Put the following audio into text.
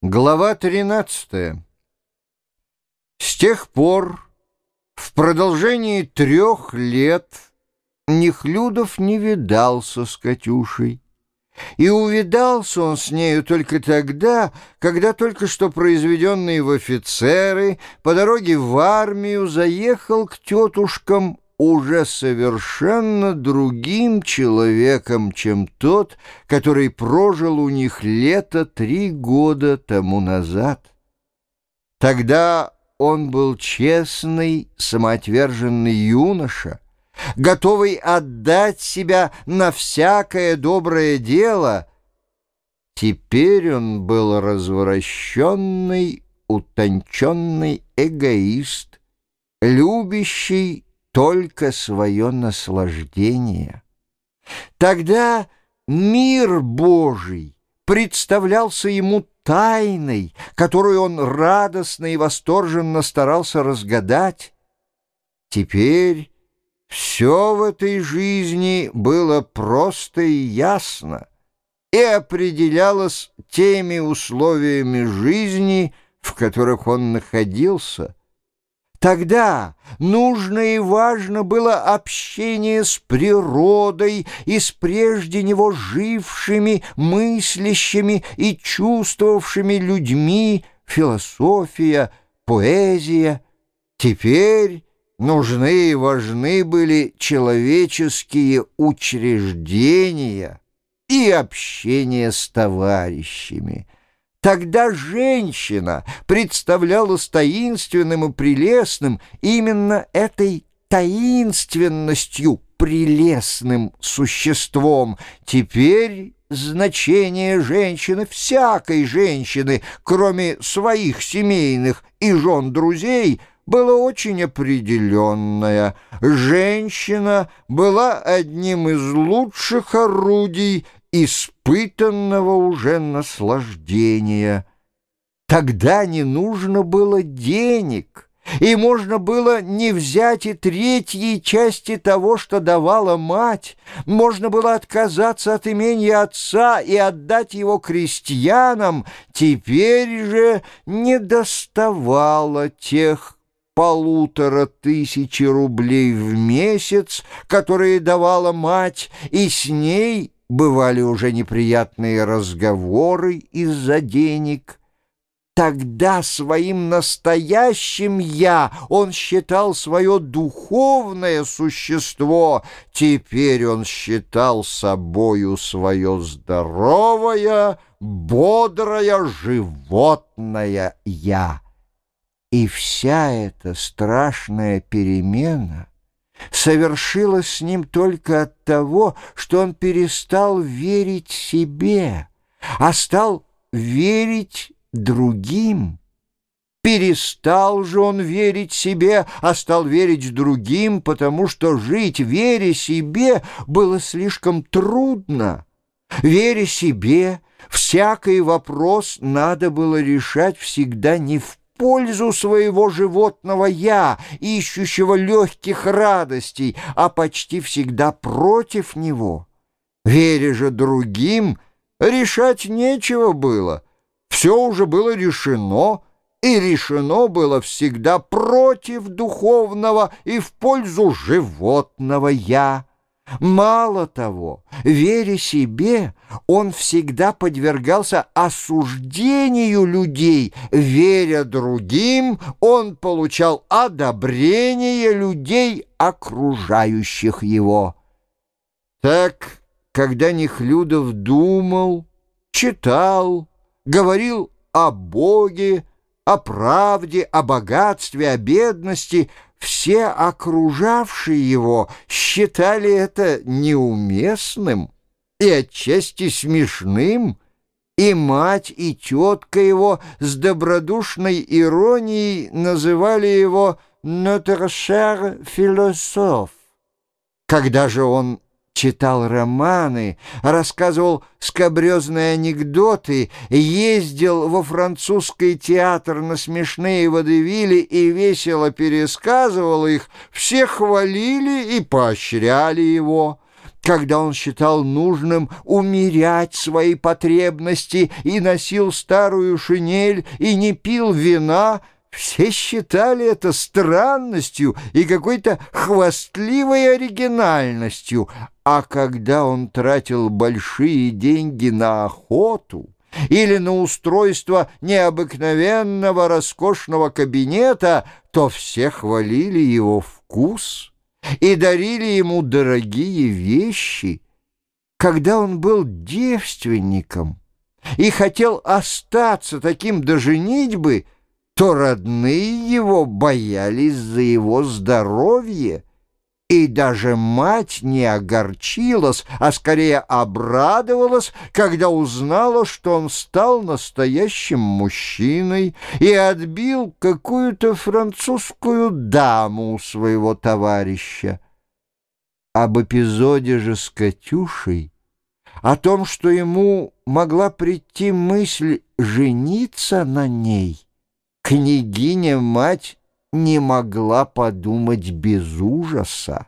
Глава 13. С тех пор, в продолжении трех лет, Нехлюдов не видался с Катюшей. И увидался он с нею только тогда, когда только что произведенный в офицеры по дороге в армию заехал к тетушкам уже совершенно другим человеком, чем тот, который прожил у них лето три года тому назад. Тогда он был честный, самоотверженный юноша, готовый отдать себя на всякое доброе дело. Теперь он был развращенный, утонченный эгоист, любящий только свое наслаждение. Тогда мир Божий представлялся ему тайной, которую он радостно и восторженно старался разгадать. Теперь все в этой жизни было просто и ясно и определялось теми условиями жизни, в которых он находился — Тогда нужно и важно было общение с природой и с прежде него жившими, мыслящими и чувствовавшими людьми, философия, поэзия. Теперь нужны и важны были человеческие учреждения и общение с товарищами. Тогда женщина представлялась таинственным и прелестным именно этой таинственностью прелестным существом. Теперь значение женщины, всякой женщины, кроме своих семейных и жен друзей, было очень определенное. Женщина была одним из лучших орудий испытанного уже наслаждения. Тогда не нужно было денег, и можно было не взять и третьей части того, что давала мать. Можно было отказаться от имения отца и отдать его крестьянам. Теперь же не доставало тех полутора тысячи рублей в месяц, которые давала мать, и с ней бывали уже неприятные разговоры из-за денег. Тогда своим настоящим «я» он считал свое духовное существо, теперь он считал собою свое здоровое, бодрое животное «я». И вся эта страшная перемена — совершилось с ним только от того, что он перестал верить себе, а стал верить другим. Перестал же он верить себе, а стал верить другим, потому что жить, веря себе, было слишком трудно. Веря себе, всякий вопрос надо было решать всегда не в пользу своего животного «я», ищущего легких радостей, а почти всегда против него. Вере же другим решать нечего было. Все уже было решено, и решено было всегда против духовного и в пользу животного «я». Мало того, веря себе, он всегда подвергался осуждению людей, веря другим, он получал одобрение людей, окружающих его. Так, когда Нехлюдов думал, читал, говорил о Боге, о правде, о богатстве, о бедности — все окружавшие его считали это неуместным и отчасти смешным, и мать, и тетка его с добродушной иронией называли его «notre philosophe». Когда же он читал романы, рассказывал скобрезные анекдоты, ездил во французский театр на смешные водевили и весело пересказывал их, все хвалили и поощряли его. когда он считал нужным умерять свои потребности и носил старую шинель и не пил вина, все считали это странностью и какой-то хвастливой оригинальностью, а когда он тратил большие деньги на охоту, или на устройство необыкновенного роскошного кабинета, то все хвалили его вкус и дарили ему дорогие вещи. Когда он был девственником и хотел остаться таким до женитьбы, то родные его боялись за его здоровье. И даже мать не огорчилась, а скорее обрадовалась, когда узнала, что он стал настоящим мужчиной и отбил какую-то французскую даму у своего товарища. Об эпизоде же с Катюшей, о том, что ему могла прийти мысль жениться на ней, княгиня-мать не могла подумать без ужаса.